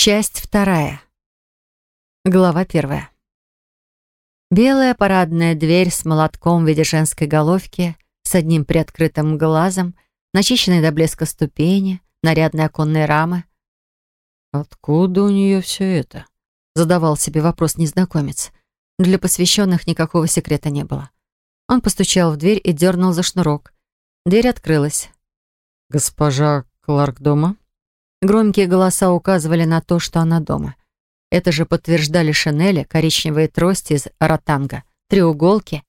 Часть вторая. Глава первая. Белая парадная дверь с молотком в виде женской головки, с одним приоткрытым глазом, начищенные до блеска ступени, нарядные оконные рамы. «Откуда у нее все это?» — задавал себе вопрос незнакомец. Для посвященных никакого секрета не было. Он постучал в дверь и дернул за шнурок. Дверь открылась. «Госпожа Кларк дома?» Громкие голоса указывали на то, что она дома. Это же подтверждали шинели, коричневые трости из ротанга, треуголки,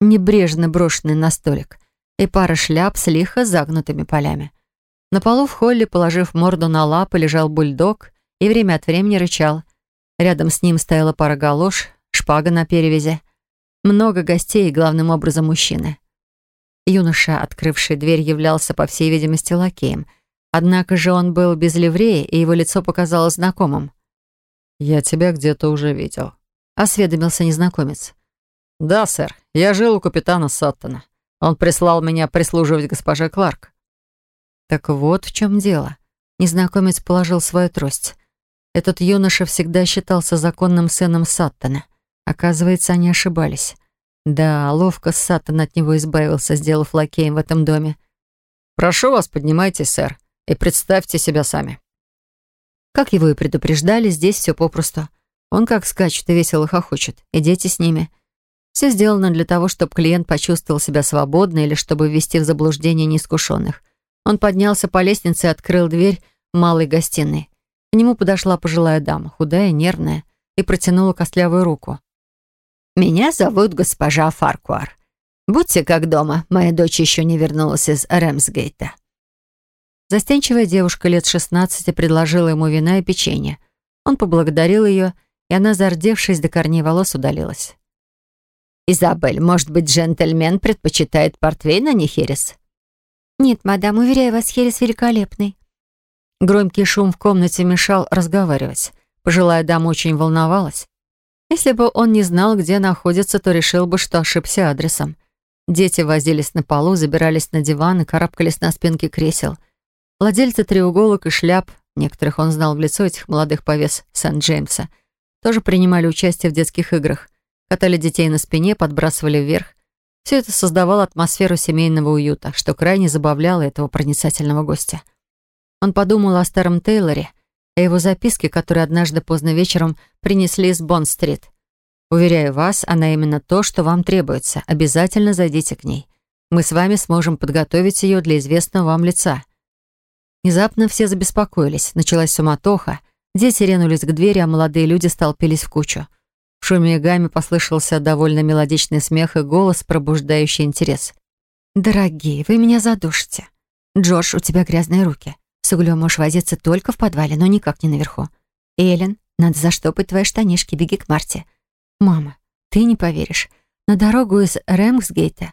небрежно брошенные на столик, и пара шляп с лихо загнутыми полями. На полу в холле, положив морду на лапы, лежал бульдог и время от времени рычал. Рядом с ним стояла пара галош, шпага на перевязи. Много гостей, главным образом мужчины. Юноша, открывший дверь, являлся, по всей видимости, лакеем — Однако же он был без ливреи, и его лицо показалось знакомым. «Я тебя где-то уже видел», — осведомился незнакомец. «Да, сэр. Я жил у капитана Саттона. Он прислал меня прислуживать госпоже Кларк». Так вот в чем дело. Незнакомец положил свою трость. Этот юноша всегда считался законным сыном Саттона. Оказывается, они ошибались. Да, ловко Саттон от него избавился, сделав лакеем в этом доме. «Прошу вас, поднимайтесь, сэр и представьте себя сами». Как его и предупреждали, здесь все попросту. Он как скачет и весело хохочет, и дети с ними. Все сделано для того, чтобы клиент почувствовал себя свободно или чтобы ввести в заблуждение неискушенных. Он поднялся по лестнице и открыл дверь малой гостиной. К нему подошла пожилая дама, худая, нервная, и протянула костлявую руку. «Меня зовут госпожа Фаркуар. Будьте как дома, моя дочь еще не вернулась из Рэмсгейта». Застенчивая девушка лет 16 предложила ему вина и печенье. Он поблагодарил ее, и она, зардевшись до корней волос, удалилась. «Изабель, может быть, джентльмен предпочитает портвейн, а не херес?» «Нет, мадам, уверяю вас, херес великолепный». Громкий шум в комнате мешал разговаривать. Пожилая дама очень волновалась. Если бы он не знал, где находится, то решил бы, что ошибся адресом. Дети возились на полу, забирались на диван и карабкались на спинки кресел — Владельцы треуголок и шляп, некоторых он знал в лицо этих молодых повес Сент-Джеймса, тоже принимали участие в детских играх, катали детей на спине, подбрасывали вверх. Все это создавало атмосферу семейного уюта, что крайне забавляло этого проницательного гостя. Он подумал о старом Тейлоре, о его записке, которую однажды поздно вечером принесли из Бонд-стрит. «Уверяю вас, она именно то, что вам требуется. Обязательно зайдите к ней. Мы с вами сможем подготовить ее для известного вам лица». Внезапно все забеспокоились, началась суматоха. Дети ринулись к двери, а молодые люди столпились в кучу. В шуме и гамме послышался довольно мелодичный смех и голос, пробуждающий интерес. «Дорогие, вы меня задушите. Джордж, у тебя грязные руки. С углем можешь возиться только в подвале, но никак не наверху. Эллен, надо заштопать твои штанишки, беги к Марте. Мама, ты не поверишь, на дорогу из Рэмсгейта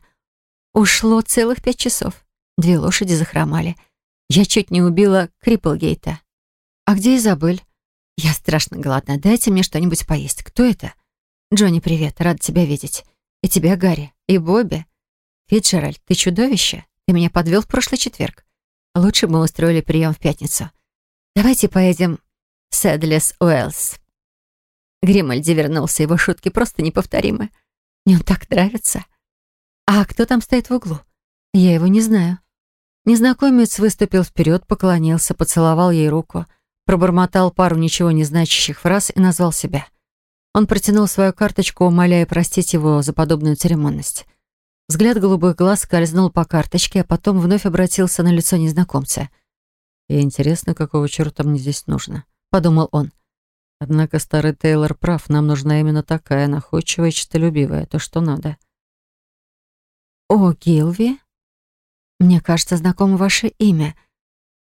ушло целых пять часов. Две лошади захромали. Я чуть не убила Крипплгейта. А где Изабель? Я страшно голодна. Дайте мне что-нибудь поесть. Кто это? Джонни, привет. Рад тебя видеть. И тебя, Гарри. И Бобби. Фитджеральд, ты чудовище. Ты меня подвел в прошлый четверг. Лучше мы устроили прием в пятницу. Давайте поедем в Сэдлес Уэллс. Гримальди вернулся, его шутки просто неповторимы. Мне он так нравится. А кто там стоит в углу? Я его не знаю. Незнакомец выступил вперед, поклонился, поцеловал ей руку, пробормотал пару ничего не значащих фраз и назвал себя. Он протянул свою карточку, умоляя простить его за подобную церемонность. Взгляд голубых глаз скользнул по карточке, а потом вновь обратился на лицо незнакомца. «И интересно, какого черта мне здесь нужно?» — подумал он. «Однако старый Тейлор прав, нам нужна именно такая, находчивая честолюбивая, то, что надо». «О, Гилви?» Мне кажется, знакомо ваше имя.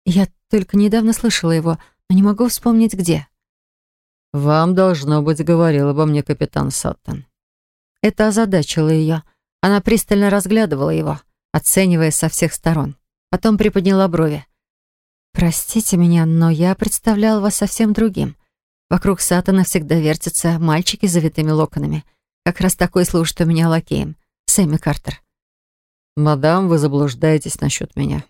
Я только недавно слышала его, но не могу вспомнить, где». «Вам, должно быть, говорил обо мне капитан Саттон». Это озадачило ее. Она пристально разглядывала его, оценивая со всех сторон. Потом приподняла брови. «Простите меня, но я представляла вас совсем другим. Вокруг Сатана всегда вертятся мальчики с завитыми локонами. Как раз такой служит у меня лакеем. Сэмми Картер. «Мадам, вы заблуждаетесь насчет меня.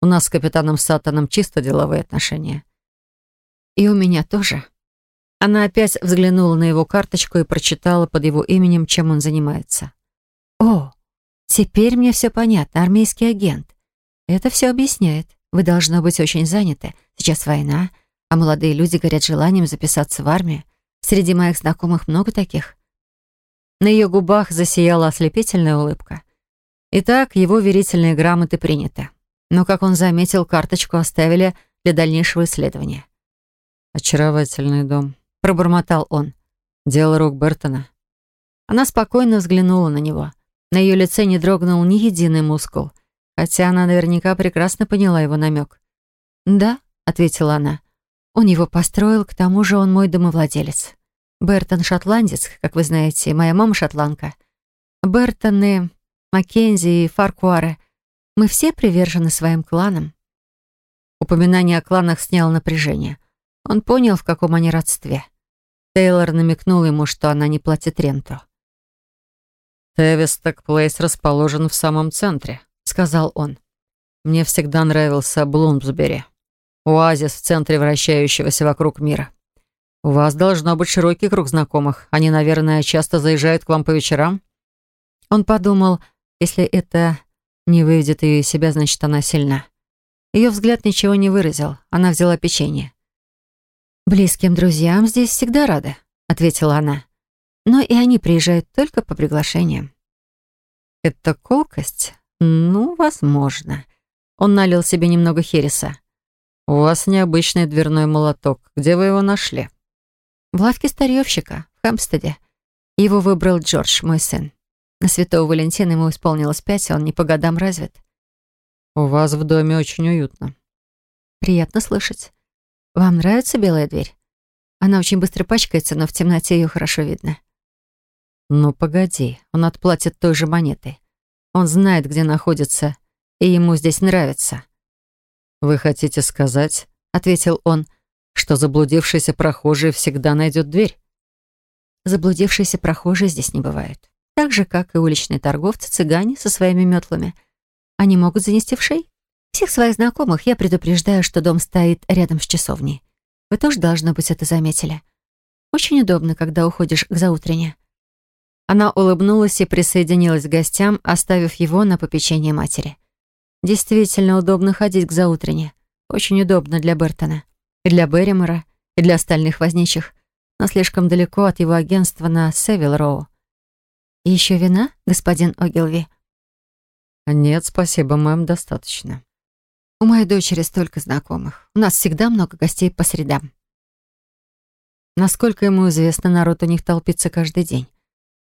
У нас с капитаном Сатаном чисто деловые отношения». И у меня тоже. Она опять взглянула на его карточку и прочитала под его именем, чем он занимается. «О, теперь мне все понятно, армейский агент. Это все объясняет. Вы должно быть очень заняты. Сейчас война, а молодые люди горят желанием записаться в армию. Среди моих знакомых много таких». На ее губах засияла ослепительная улыбка. Итак, его верительные грамоты приняты. Но, как он заметил, карточку оставили для дальнейшего исследования. «Очаровательный дом», — пробормотал он. «Дело рук Бертона». Она спокойно взглянула на него. На ее лице не дрогнул ни единый мускул, хотя она наверняка прекрасно поняла его намек. «Да», — ответила она, — «он его построил, к тому же он мой домовладелец. Бертон шотландец, как вы знаете, моя мама шотландка. Бертоны, Маккензи и Фаркуары, мы все привержены своим кланам». Упоминание о кланах сняло напряжение. Он понял, в каком они родстве. Тейлор намекнул ему, что она не платит ренту. «Тевисток Плейс расположен в самом центре», — сказал он. «Мне всегда нравился Блумсбери. Оазис в центре вращающегося вокруг мира. У вас должно быть широкий круг знакомых. Они, наверное, часто заезжают к вам по вечерам?» Он подумал, если это не выведет ее из себя, значит, она сильна. Ее взгляд ничего не выразил. Она взяла печенье. «Близким друзьям здесь всегда рады», — ответила она. «Но и они приезжают только по приглашениям». «Это колкость? Ну, возможно». Он налил себе немного хереса. «У вас необычный дверной молоток. Где вы его нашли?» «В лавке старьевщика, в Хэмпстеде. Его выбрал Джордж, мой сын. На Святого Валентина ему исполнилось пять, он не по годам развит». «У вас в доме очень уютно». «Приятно слышать. Вам нравится белая дверь? Она очень быстро пачкается, но в темноте ее хорошо видно». «Ну, погоди, он отплатит той же монетой. Он знает, где находится, и ему здесь нравится». «Вы хотите сказать, — ответил он, — что заблудившийся прохожий всегда найдет дверь?» Заблудившиеся прохожие здесь не бывают. Так же, как и уличные торговцы, цыгане со своими метлами. Они могут занести в шей. Всех своих знакомых я предупреждаю, что дом стоит рядом с часовней. Вы тоже, должно быть, это заметили. Очень удобно, когда уходишь к заутрене». Она улыбнулась и присоединилась к гостям, оставив его на попечение матери. Действительно удобно ходить к заутрене. Очень удобно для Бертона. И для Берримора, и для остальных возничих. Но слишком далеко от его агентства на Севил-Роу. Еще вина, господин Огилви?» «Нет, спасибо, мэм, достаточно». У моей дочери столько знакомых. У нас всегда много гостей по средам. Насколько ему известно, народ у них толпится каждый день.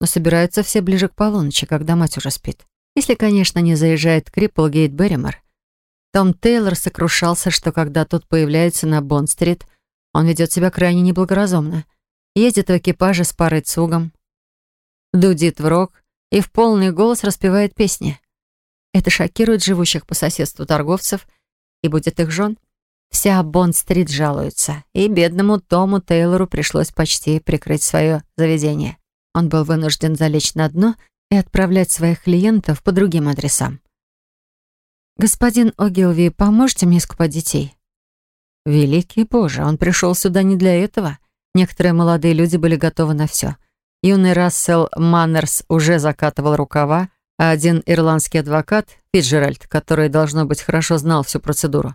Но собираются все ближе к полуночи, когда мать уже спит. Если, конечно, не заезжает Крипплгейт Берримор. Том Тейлор сокрушался, что когда тот появляется на Бонд-стрит, он ведет себя крайне неблагоразумно. Ездит в экипаже с парой цугом, дудит в рог и в полный голос распевает песни. Это шокирует живущих по соседству торговцев – и будет их жен. Вся Бонд-стрит жалуется, и бедному Тому Тейлору пришлось почти прикрыть свое заведение. Он был вынужден залечь на дно и отправлять своих клиентов по другим адресам. «Господин Огилви, поможете мне искупать детей?» «Великий Боже, он пришел сюда не для этого. Некоторые молодые люди были готовы на все. Юный Рассел Маннерс уже закатывал рукава, а один ирландский адвокат, Фиджеральд, который, должно быть, хорошо знал всю процедуру,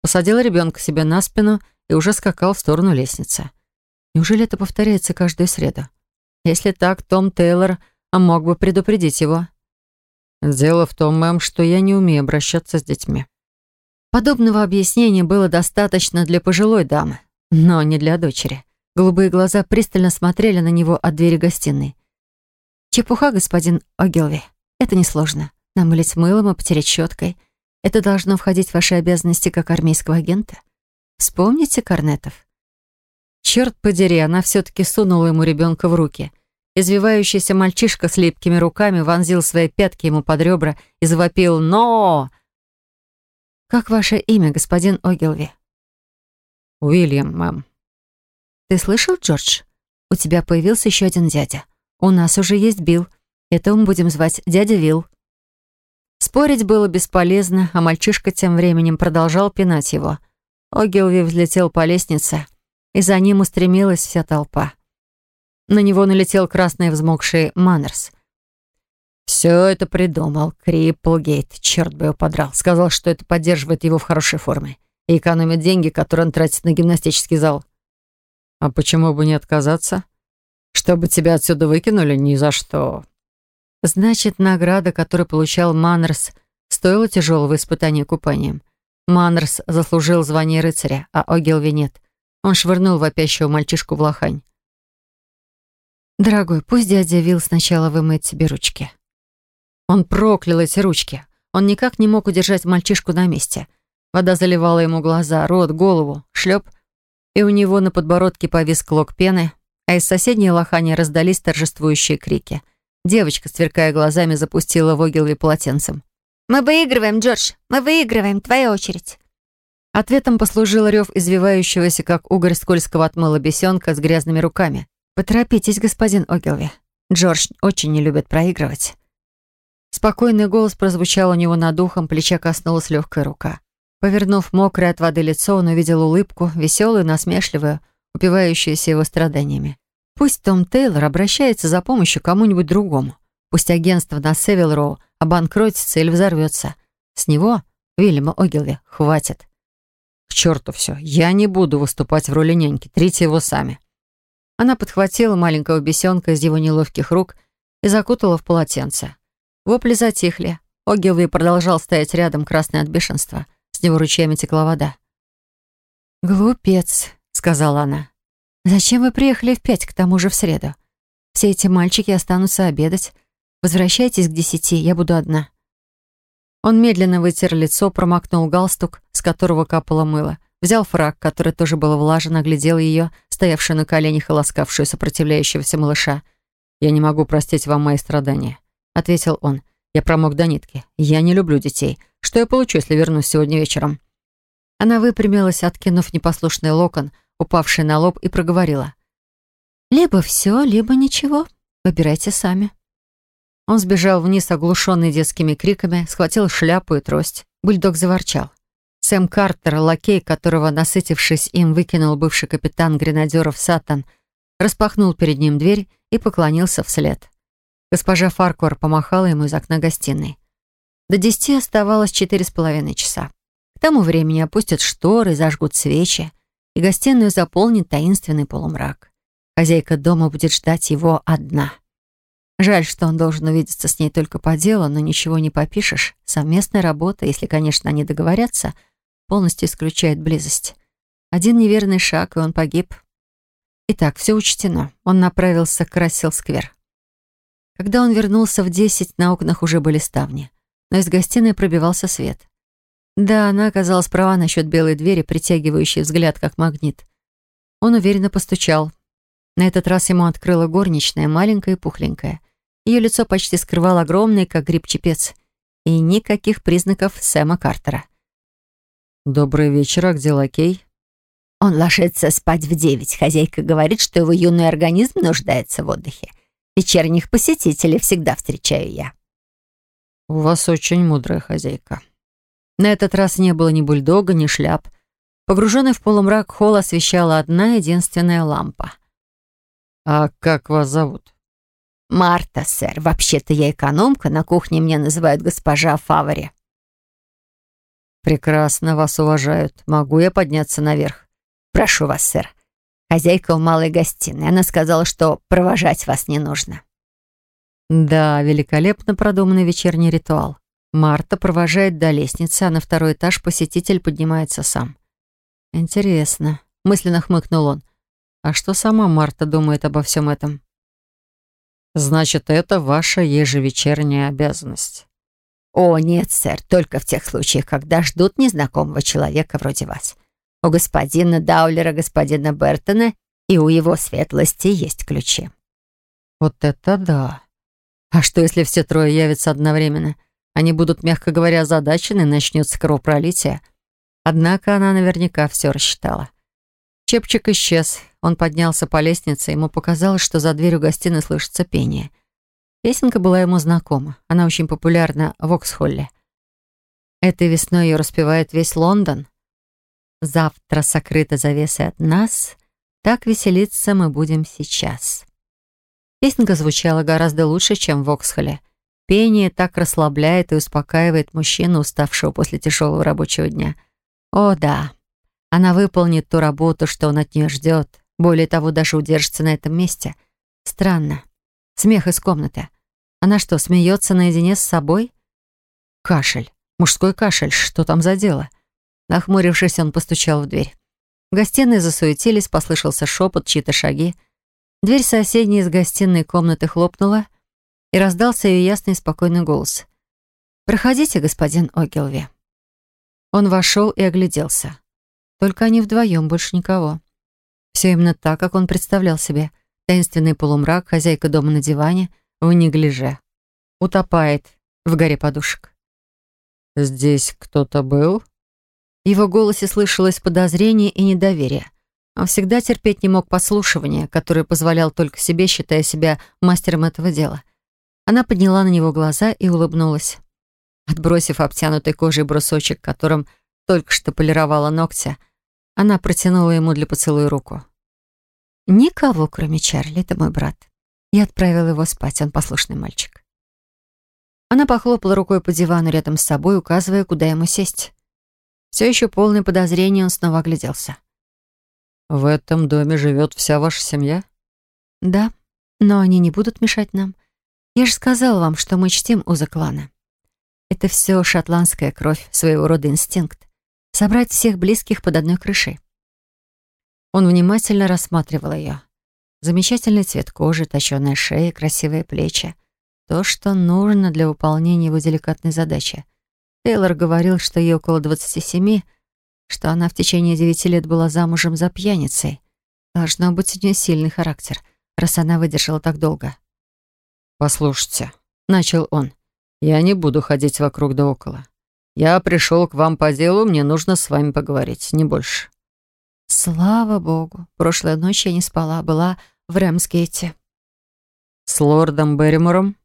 посадил ребенка себе на спину и уже скакал в сторону лестницы. Неужели это повторяется каждую среду? Если так, Том Тейлор мог бы предупредить его. «Дело в том, мэм, что я не умею обращаться с детьми». Подобного объяснения было достаточно для пожилой дамы, но не для дочери. Голубые глаза пристально смотрели на него от двери гостиной. «Чепуха, господин Огилви», это несложно. Намылить мылом и потереть щеткой. Это должно входить в ваши обязанности как армейского агента. Вспомните Корнетов. Черт подери, она все-таки сунула ему ребенка в руки. Извивающийся мальчишка с липкими руками вонзил свои пятки ему под ребра и завопил «Но!». «Как ваше имя, господин Огилви?» «Уильям, мэм». «Ты слышал, Джордж? У тебя появился еще один дядя. У нас уже есть Билл. Это мы будем звать дядя Вил. Спорить было бесполезно, а мальчишка тем временем продолжал пинать его. Огилви взлетел по лестнице и за ним устремилась вся толпа. На него налетел красный взмокший Маннерс. «Все это придумал Крипплгейт, черт бы его подрал. Сказал, что это поддерживает его в хорошей форме и экономит деньги, которые он тратит на гимнастический зал». «А почему бы не отказаться? Чтобы тебя отсюда выкинули? Ни за что». Значит, награда, которую получал Маннерс, стоила тяжелого испытания купанием. Маннерс заслужил звание рыцаря, а Огилви нет. Он швырнул вопящего мальчишку в лохань. «Дорогой, пусть дядя Вилл сначала вымоет себе ручки». Он проклял эти ручки. Он никак не мог удержать мальчишку на месте. Вода заливала ему глаза, рот, голову, шлеп, и у него на подбородке повис клок пены, а из соседней лохани раздались торжествующие крики. Девочка, сверкая глазами, запустила в Огилви полотенцем. «Мы выигрываем, Джордж! Мы выигрываем! Твоя очередь!» Ответом послужил рев извивающегося, как угорь скользкого отмыла бесенка с грязными руками. «Поторопитесь, господин Огилви. Джордж очень не любит проигрывать». Спокойный голос прозвучал у него над ухом, плеча коснулась легкая рука. Повернув мокрое от воды лицо, он увидел улыбку, веселую, насмешливую, упивающуюся его страданиями. Пусть Том Тейлор обращается за помощью кому-нибудь другому. Пусть агентство на Севилроу обанкротится или взорвется. С него, Вильяма Огилви, хватит. К черту все, я не буду выступать в роли няньки, трите его сами. Она подхватила маленького бесенка из его неловких рук и закутала в полотенце. Вопли затихли. Огилви продолжал стоять рядом, красный от бешенства. С него ручьями текла вода. «Глупец», — сказала она. «Зачем вы приехали в пять, к тому же в среду? Все эти мальчики останутся обедать. Возвращайтесь к десяти, я буду одна». Он медленно вытер лицо, промокнул галстук, с которого капало мыло, взял фраг, который тоже был влажен, оглядел ее, стоявшую на коленях и ласкавшую сопротивляющегося малыша. «Я не могу простить вам мои страдания», — ответил он. «Я промок до нитки. Я не люблю детей. Что я получу, если вернусь сегодня вечером?» Она выпрямилась, откинув непослушный локон, упавший на лоб, и проговорила. «Либо все, либо ничего. Выбирайте сами». Он сбежал вниз, оглушенный детскими криками, схватил шляпу и трость. Бульдог заворчал. Сэм Картер, лакей, которого, насытившись им, выкинул бывший капитан гренадеров Сатан, распахнул перед ним дверь и поклонился вслед. Госпожа Фаркор помахала ему из окна гостиной. До десяти оставалось четыре с половиной часа. К тому времени опустят шторы, зажгут свечи, и гостиную заполнит таинственный полумрак. Хозяйка дома будет ждать его одна. Жаль, что он должен увидеться с ней только по делу, но ничего не попишешь. Совместная работа, если, конечно, они договорятся, полностью исключает близость. Один неверный шаг, и он погиб. Итак, все учтено. Он направился к Рассел-сквер. Когда он вернулся в десять, на окнах уже были ставни, но из гостиной пробивался свет. Да, она оказалась права насчет белой двери, притягивающей взгляд как магнит. Он уверенно постучал. На этот раз ему открыла горничная, маленькая и пухленькая. Ее лицо почти скрывал огромный, как гриб-чепец. И никаких признаков Сэма Картера. «Добрый вечер, а где лакей?» «Он ложится спать в девять. Хозяйка говорит, что его юный организм нуждается в отдыхе. Вечерних посетителей всегда встречаю я». «У вас очень мудрая хозяйка». На этот раз не было ни бульдога, ни шляп. Погруженный в полумрак холл освещала одна единственная лампа. «А как вас зовут?» «Марта, сэр. Вообще-то я экономка. На кухне меня называют госпожа Фавори». «Прекрасно, вас уважают. Могу я подняться наверх?» «Прошу вас, сэр. Хозяйка в малой гостиной. Она сказала, что провожать вас не нужно». Да, великолепно продуманный вечерний ритуал. Марта провожает до лестницы, а на второй этаж посетитель поднимается сам. «Интересно», — мысленно хмыкнул он. «А что сама Марта думает обо всем этом?» «Значит, это ваша ежевечерняя обязанность». «О, нет, сэр, только в тех случаях, когда ждут незнакомого человека вроде вас. У господина Даулера, господина Бертона и у его светлости есть ключи». «Вот это да! А что, если все трое явятся одновременно? Они будут, мягко говоря, озадачены, начнется кровопролитие». Однако она наверняка все рассчитала. Чепчик исчез. Он поднялся по лестнице. Ему показалось, что за дверью гостиной слышится пение — Песенка была ему знакома. Она очень популярна в Оксхолле. Этой весной ее распевает весь Лондон. «Завтра сокрыта завеса от нас, Так веселиться мы будем сейчас. Песенка звучала гораздо лучше, чем в Оксхоле. Пение так расслабляет и успокаивает мужчину, уставшего после тяжелого рабочего дня. О, да, она выполнит ту работу, что он от нее ждет. Более того, даже удержится на этом месте. Странно. Смех из комнаты. Она что, смеется наедине с собой? Кашель. Мужской кашель. Что там за дело? Нахмурившись, он постучал в дверь. В гостиной засуетились, послышался шепот, чьи-то шаги. Дверь соседней из гостиной комнаты хлопнула, и раздался ее ясный и спокойный голос. «Проходите, господин Огилви». Он вошел и огляделся. Только они вдвоем, больше никого. Все именно так, как он представлял себе. Таинственный полумрак, хозяйка дома на диване, в неглиже. Утопает в горе подушек. «Здесь кто-то был?» В его голосе слышалось подозрение и недоверие. Он всегда терпеть не мог подслушивания, которое позволял только себе, считая себя мастером этого дела. Она подняла на него глаза и улыбнулась. Отбросив обтянутый кожей брусочек, которым только что полировала ногти, она протянула ему для поцелуя руку. «Никого, кроме Чарли, это мой брат. Я отправила его спать, он послушный мальчик». Она похлопала рукой по дивану рядом с собой, указывая, куда ему сесть. Все еще полное подозрение, он снова огляделся. «В этом доме живет вся ваша семья?» «Да, но они не будут мешать нам. Я же сказала вам, что мы чтим узы клана. Это все шотландская кровь, своего рода инстинкт. Собрать всех близких под одной крышей». Он внимательно рассматривал ее. Замечательный цвет кожи, точёная шея, красивые плечи. То, что нужно для выполнения его деликатной задачи. Тейлор говорил, что ей около 27, что она в течение девяти лет была замужем за пьяницей. Должно быть у нее сильный характер, раз она выдержала так долго. «Послушайте», — начал он, — «я не буду ходить вокруг да около. Я пришел к вам по делу, мне нужно с вами поговорить, не больше». Слава богу, прошлой ночью я не спала, была в Рэмсгейте. «С лордом Берримором?»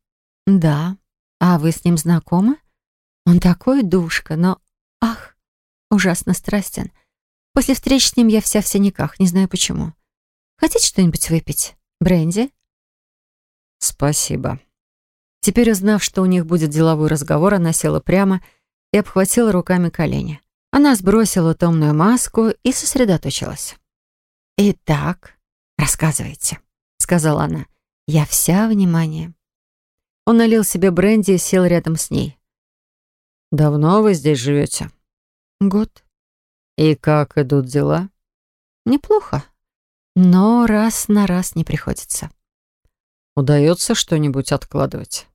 «Да. А вы с ним знакомы? Он такой душка, но... Ужасно страстен. После встреч с ним я вся в синяках, не знаю почему. Хотите что-нибудь выпить? Бренди?» «Спасибо». Теперь, узнав, что у них будет деловой разговор, она села прямо и обхватила руками колени. Она сбросила томную маску и сосредоточилась. «Итак, рассказывайте», — сказала она. «Я вся внимание». Он налил себе бренди и сел рядом с ней. «Давно вы здесь живете?» «Год». «И как идут дела?» «Неплохо, но раз на раз не приходится». «Удается что-нибудь откладывать?»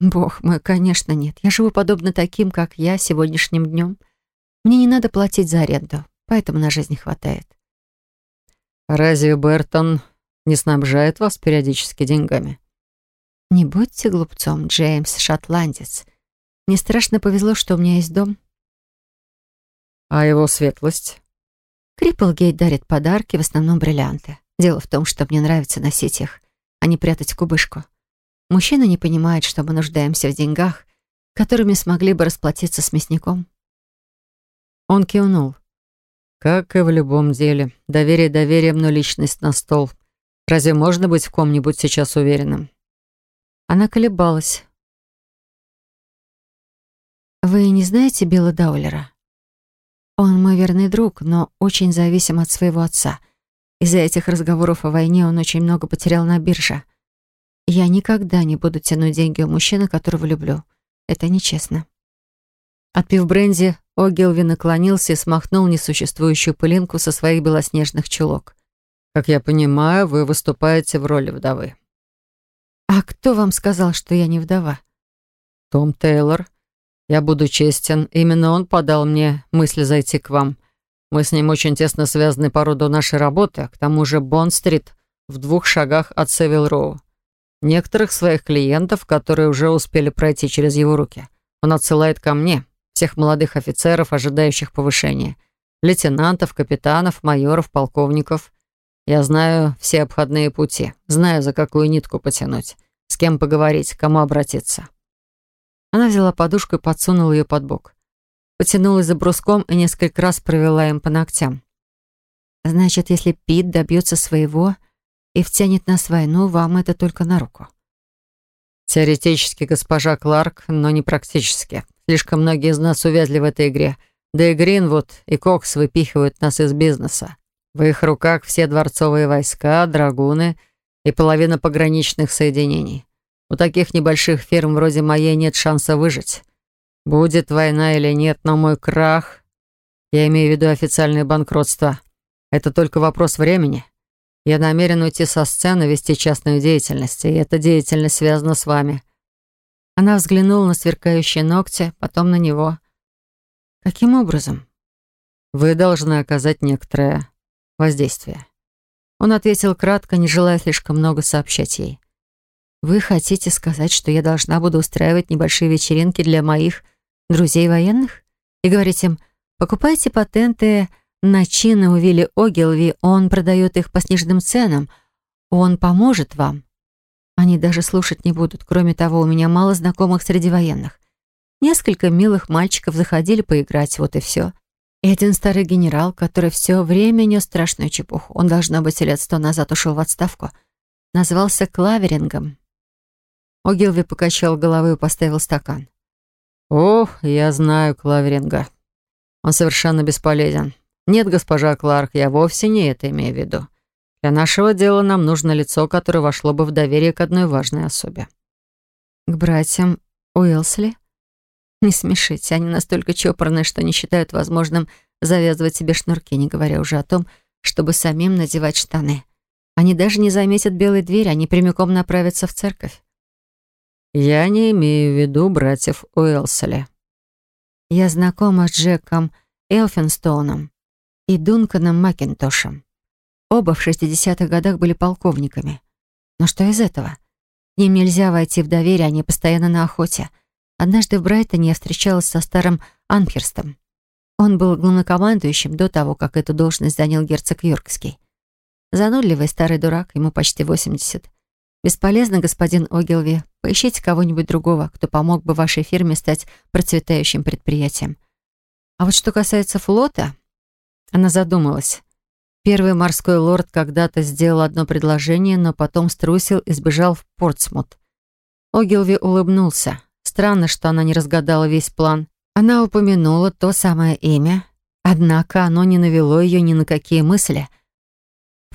«Бог мой, конечно, нет. Я живу подобно таким, как я, сегодняшним днем. Мне не надо платить за аренду, поэтому на жизнь хватает». «Разве Бертон не снабжает вас периодически деньгами?» «Не будьте глупцом, Джеймс, шотландец. Мне страшно повезло, что у меня есть дом». «А его светлость?» Крипплгейт дарит подарки, в основном бриллианты. Дело в том, что мне нравится носить их, а не прятать в кубышку. Мужчина не понимает, что мы нуждаемся в деньгах, которыми смогли бы расплатиться с мясником. Он кивнул. «Как и в любом деле. Доверие доверием, но личность на стол. Разве можно быть в ком-нибудь сейчас уверенным?» Она колебалась. «Вы не знаете Билла Даулера? Он мой верный друг, но очень зависим от своего отца. Из-за этих разговоров о войне он очень много потерял на бирже. Я никогда не буду тянуть деньги у мужчины, которого люблю. Это нечестно». Отпив бренди, Огилви наклонился и смахнул несуществующую пылинку со своих белоснежных чулок. «Как я понимаю, вы выступаете в роли вдовы». «А кто вам сказал, что я не вдова?» «Том Тейлор. Я буду честен. Именно он подал мне мысль зайти к вам. Мы с ним очень тесно связаны по роду нашей работы, а к тому же Бонд-стрит в двух шагах от Севил-Роу. Некоторых своих клиентов, которые уже успели пройти через его руки, он отсылает ко мне» всех молодых офицеров, ожидающих повышения, лейтенантов, капитанов, майоров, полковников. Я знаю все обходные пути, знаю, за какую нитку потянуть, с кем поговорить, к кому обратиться. Она взяла подушку и подсунула ее под бок. Потянулась за бруском и несколько раз провела им по ногтям. Значит, если Пит добьется своего и втянет нас в войну, вам это только на руку. Теоретически, госпожа Кларк, но не практически. Слишком многие из нас увязли в этой игре. Да и Гринвуд, и Кокс выпихивают нас из бизнеса. В их руках все дворцовые войска, драгуны и половина пограничных соединений. У таких небольших фирм вроде моей нет шанса выжить. Будет война или нет, но мой крах, я имею в виду официальное банкротство, это только вопрос времени. Я намерен уйти со сцены, вести частную деятельность, и эта деятельность связана с вами». Она взглянула на сверкающие ногти, потом на него. «Каким образом?» «Вы должны оказать некоторое воздействие». Он ответил кратко, не желая слишком много сообщать ей. «Вы хотите сказать, что я должна буду устраивать небольшие вечеринки для моих друзей военных? И говорить им, покупайте патенты на чины у Вилли Огилви, он продает их по сниженным ценам. Он поможет вам. Они даже слушать не будут. Кроме того, у меня мало знакомых среди военных. Несколько милых мальчиков заходили поиграть, вот и все. И один старый генерал, который все время нес страшную чепуху. Он, должно быть, лет сто назад ушел в отставку. Назвался Клаверингом. Огилви покачал головой и поставил стакан. «Ох, я знаю Клаверинга. Он совершенно бесполезен. «Нет, госпожа Кларк, я вовсе не это имею в виду. Для нашего дела нам нужно лицо, которое вошло бы в доверие к одной важной особе». «К братьям Уилсли?» «Не смешите, они настолько чопорные, что не считают возможным завязывать себе шнурки, не говоря уже о том, чтобы самим надевать штаны. Они даже не заметят белой двери, они прямиком направятся в церковь». «Я не имею в виду братьев Уэлсли». «Я знакома с Джеком Элфинстоуном и Дунканом Макинтошем. Оба в 60-х годах были полковниками. Но что из этого? Им нельзя войти в доверие, они постоянно на охоте. Однажды в Брайтоне я встречалась со старым Анхерстом. Он был главнокомандующим до того, как эту должность занял герцог Йоркский. Занудливый старый дурак, ему почти 80. Бесполезно, господин Огилви. Поищите кого-нибудь другого, кто помог бы вашей фирме стать процветающим предприятием. А вот что касается флота, она задумалась. Первый морской лорд когда-то сделал одно предложение, но потом струсил и сбежал в Портсмут. Огилви улыбнулся. Странно, что она не разгадала весь план. Она упомянула то самое имя, однако оно не навело ее ни на какие мысли.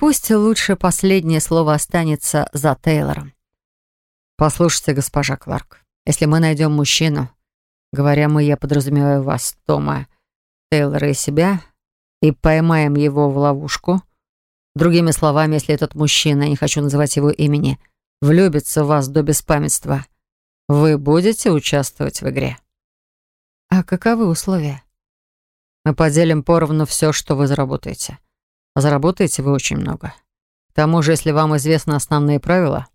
Пусть лучше последнее слово останется за Тейлором. «Послушайте, госпожа Кларк, если мы найдем мужчину, говоря мы, я подразумеваю вас, Тома, Тейлора и себя, и поймаем его в ловушку. Другими словами, если этот мужчина, не хочу называть его имени, влюбится в вас до беспамятства, вы будете участвовать в игре. А каковы условия? Мы поделим поровну все, что вы заработаете. Заработаете вы очень много. К тому же, если вам известны основные правила,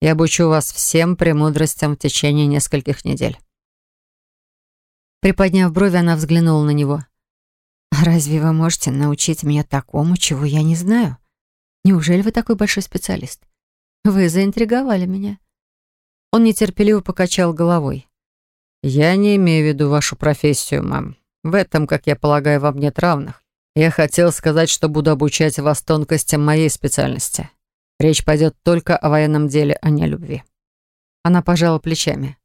я обучу вас всем премудростям в течение нескольких недель. Приподняв брови, она взглянула на него. «Разве вы можете научить меня такому, чего я не знаю? Неужели вы такой большой специалист? Вы заинтриговали меня». Он нетерпеливо покачал головой. «Я не имею в виду вашу профессию, мам. В этом, как я полагаю, вам нет равных. Я хотел сказать, что буду обучать вас тонкостям моей специальности. Речь пойдет только о военном деле, а не о любви». Она пожала плечами.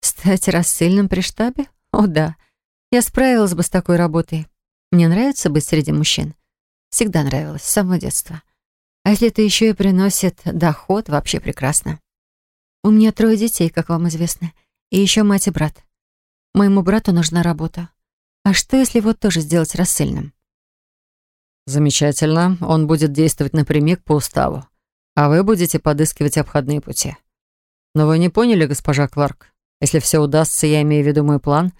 «Стать рассыльным при штабе? О, да. Я справилась бы с такой работой. Мне нравится быть среди мужчин. Всегда нравилось, с самого детства. А если это еще и приносит доход, вообще прекрасно. У меня трое детей, как вам известно, и еще мать и брат. Моему брату нужна работа. А что, если его тоже сделать рассыльным? Замечательно. Он будет действовать напрямик по уставу. А вы будете подыскивать обходные пути. Но вы не поняли, госпожа Кларк? Если все удастся, я имею в виду мой план,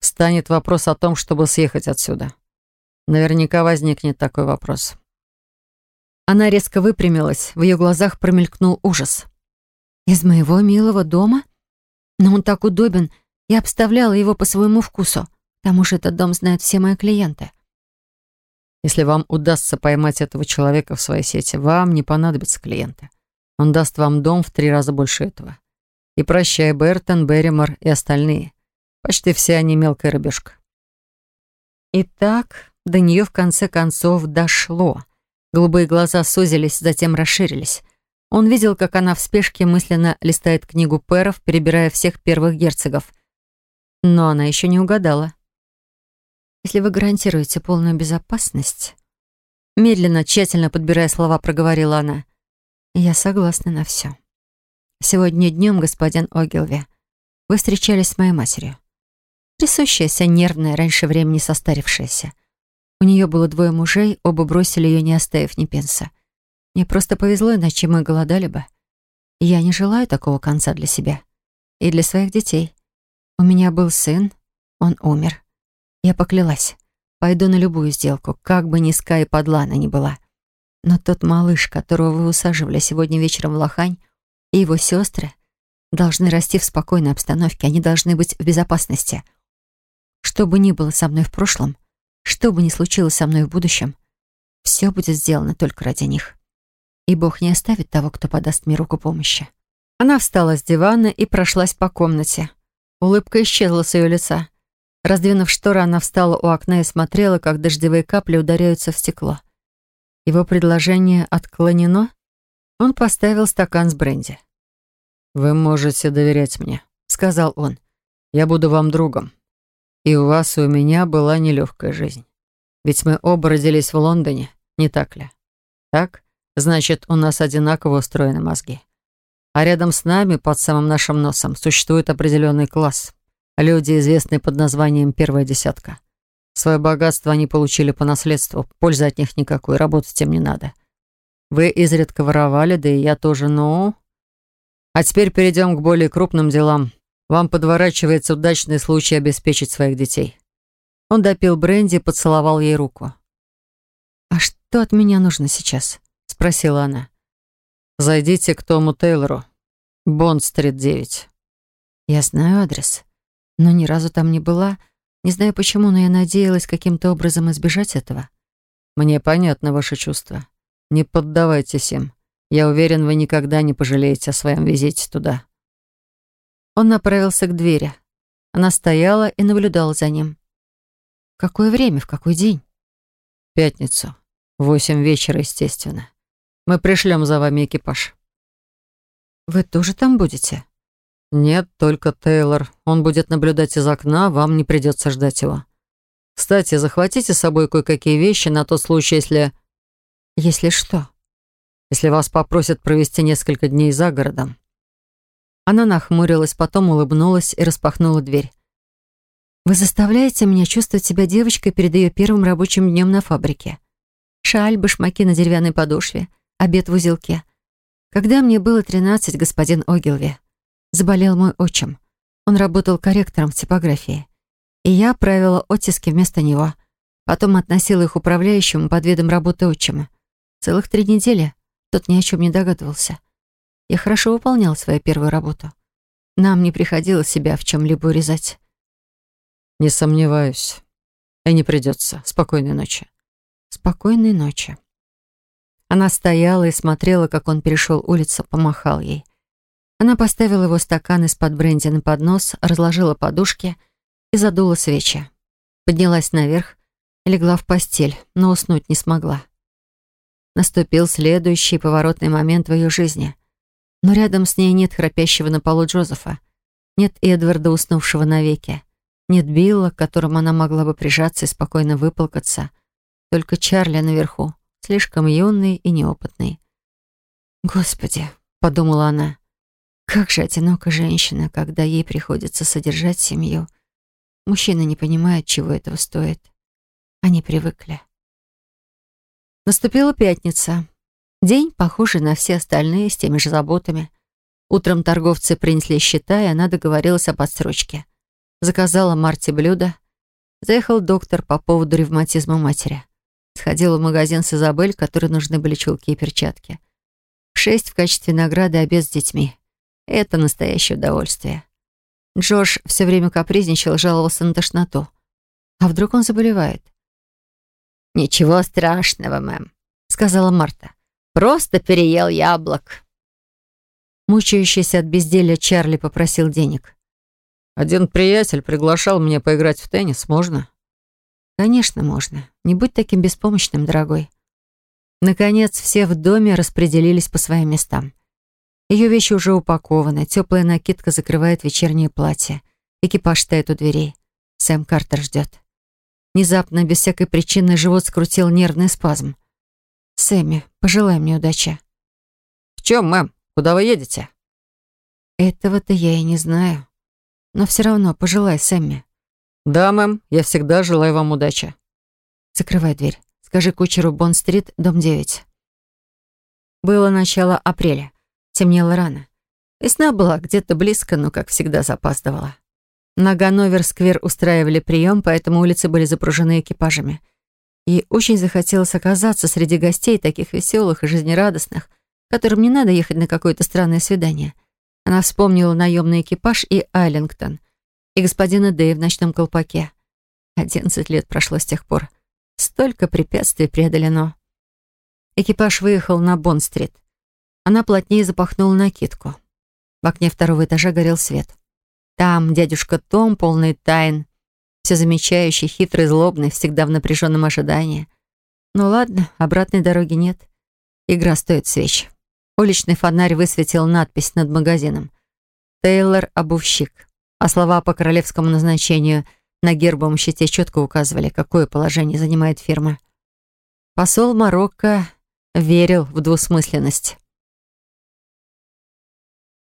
станет вопрос о том, чтобы съехать отсюда. Наверняка возникнет такой вопрос. Она резко выпрямилась, в ее глазах промелькнул ужас. «Из моего милого дома? Но он так удобен, я обставляла его по своему вкусу. К тому же этот дом знают все мои клиенты». «Если вам удастся поймать этого человека в своей сети, вам не понадобятся клиенты. Он даст вам дом в три раза больше этого. И прощай, Бертон, Берримор и остальные. Почти все они мелкая рыбешка». «Итак, До нее в конце концов дошло. Голубые глаза сузились, затем расширились. Он видел, как она в спешке мысленно листает книгу Перов, перебирая всех первых герцогов. Но она еще не угадала. «Если вы гарантируете полную безопасность...» Медленно, тщательно подбирая слова, проговорила она. «Я согласна на все. Сегодня днем, господин Огилви, вы встречались с моей матерью. Трясущаяся, нервная, раньше времени состарившаяся. У нее было двое мужей, оба бросили ее, не оставив ни пенса. Мне просто повезло, иначе мы голодали бы. Я не желаю такого конца для себя. И для своих детей. У меня был сын, он умер. Я поклялась. Пойду на любую сделку, как бы низка и подла она ни была. Но тот малыш, которого вы усаживали сегодня вечером в Лохань, и его сестры должны расти в спокойной обстановке, они должны быть в безопасности. Что бы ни было со мной в прошлом, что бы ни случилось со мной в будущем, все будет сделано только ради них. И Бог не оставит того, кто подаст мне руку помощи. Она встала с дивана и прошлась по комнате. Улыбка исчезла с ее лица. Раздвинув шторы, она встала у окна и смотрела, как дождевые капли ударяются в стекло. Его предложение отклонено. Он поставил стакан с бренди. «Вы можете доверять мне», — сказал он. «Я буду вам другом. И у вас, и у меня была нелегкая жизнь. Ведь мы оба родились в Лондоне, не так ли? Так? Значит, у нас одинаково устроены мозги. А рядом с нами, под самым нашим носом, существует определенный класс. Люди, известные под названием «первая десятка». Свое богатство они получили по наследству, пользы от них никакой, работать им не надо. Вы изредка воровали, да и я тоже, ну... А теперь перейдем к более крупным делам. Вам подворачивается удачный случай обеспечить своих детей». Он допил бренди и поцеловал ей руку. «А что от меня нужно сейчас?» — спросила она. «Зайдите к Тому Тейлору. Бонд-стрит, 9». «Я знаю адрес, но ни разу там не была. Не знаю почему, но я надеялась каким-то образом избежать этого». «Мне понятно ваше чувство. Не поддавайтесь им. Я уверен, вы никогда не пожалеете о своем визите туда». Он направился к двери. Она стояла и наблюдала за ним. В какое время, в какой день? Пятницу. Восемь вечера, естественно. Мы пришлем за вами экипаж. Вы тоже там будете? Нет, только Тейлор. Он будет наблюдать из окна, вам не придется ждать его. Кстати, захватите с собой кое-какие вещи на тот случай, если... Если что? Если вас попросят провести несколько дней за городом. Она нахмурилась, потом улыбнулась и распахнула дверь. «Вы заставляете меня чувствовать себя девочкой перед ее первым рабочим днем на фабрике. Шаль, башмаки на деревянной подошве, обед в узелке. Когда мне было тринадцать, господин Огилви, заболел мой отчим. Он работал корректором в типографии. И я правила оттиски вместо него. Потом относила их управляющему под видом работы отчима. Целых три недели. Тот ни о чем не догадывался. Я хорошо выполнял свою первую работу. Нам не приходилось себя в чем-либо урезать. Не сомневаюсь. И не придется. Спокойной ночи. Спокойной ночи. Она стояла и смотрела, как он перешел улицу, помахал ей. Она поставила его стакан из-под бренди на поднос, разложила подушки и задула свечи. Поднялась наверх и легла в постель, но уснуть не смогла. Наступил следующий поворотный момент в ее жизни. Но рядом с ней нет храпящего на полу Джозефа. Нет Эдварда, уснувшего навеки. Нет Билла, к которому она могла бы прижаться и спокойно выплакаться. Только Чарли наверху, слишком юный и неопытный. «Господи», — подумала она, — «как же одинока женщина, когда ей приходится содержать семью. Мужчины не понимают, чего этого стоит. Они привыкли». Наступила пятница. День, похожий на все остальные, с теми же заботами. Утром торговцы принесли счета, и она договорилась об отсрочке. Заказала Марте блюдо. Заехал доктор по поводу ревматизма матери. Сходила в магазин с Изабель, которой нужны были чулки и перчатки. Шесть в качестве награды обед с детьми. Это настоящее удовольствие. Джош все время капризничал, жаловался на тошноту. А вдруг он заболевает? «Ничего страшного, мэм», — сказала Марта. Просто переел яблок». Мучающийся от безделья Чарли попросил денег. «Один приятель приглашал меня поиграть в теннис, можно?» Конечно, можно. Не будь таким беспомощным, дорогой. Наконец, все в доме распределились по своим местам. Ее вещи уже упакованы, теплая накидка закрывает вечернее платье. Экипаж стоит у дверей. Сэм Картер ждет. Внезапно, без всякой причины, живот скрутил нервный спазм. «Сэмми, пожелай мне удачи». «В чем, мэм? Куда вы едете?» «Этого-то я и не знаю. Но все равно пожелай, Сэмми». «Да, мэм, я всегда желаю вам удачи». «Закрывай дверь. Скажи кучеру Бонн-стрит, дом 9». Было начало апреля. Темнело рано. Весна была где-то близко, но, как всегда, запаздывала. На Ганновер-сквер устраивали прием, поэтому улицы были запружены экипажами. И очень захотелось оказаться среди гостей, таких веселых и жизнерадостных, которым не надо ехать на какое-то странное свидание. Она вспомнила наемный экипаж и Айлингтон, и господина Дэя в ночном колпаке. Одиннадцать лет прошло с тех пор. Столько препятствий преодолено. Экипаж выехал на Бонн-стрит. Она плотнее запахнула накидку. В окне второго этажа горел свет. Там дядюшка Том, полный тайн, все замечающий, хитрый, злобный, всегда в напряженном ожидании. Ну ладно, обратной дороги нет. Игра стоит свеч. Уличный фонарь высветил надпись над магазином. «Тейлор — обувщик». А слова по королевскому назначению на гербовом щите четко указывали, какое положение занимает фирма. Посол Марокко верил в двусмысленность.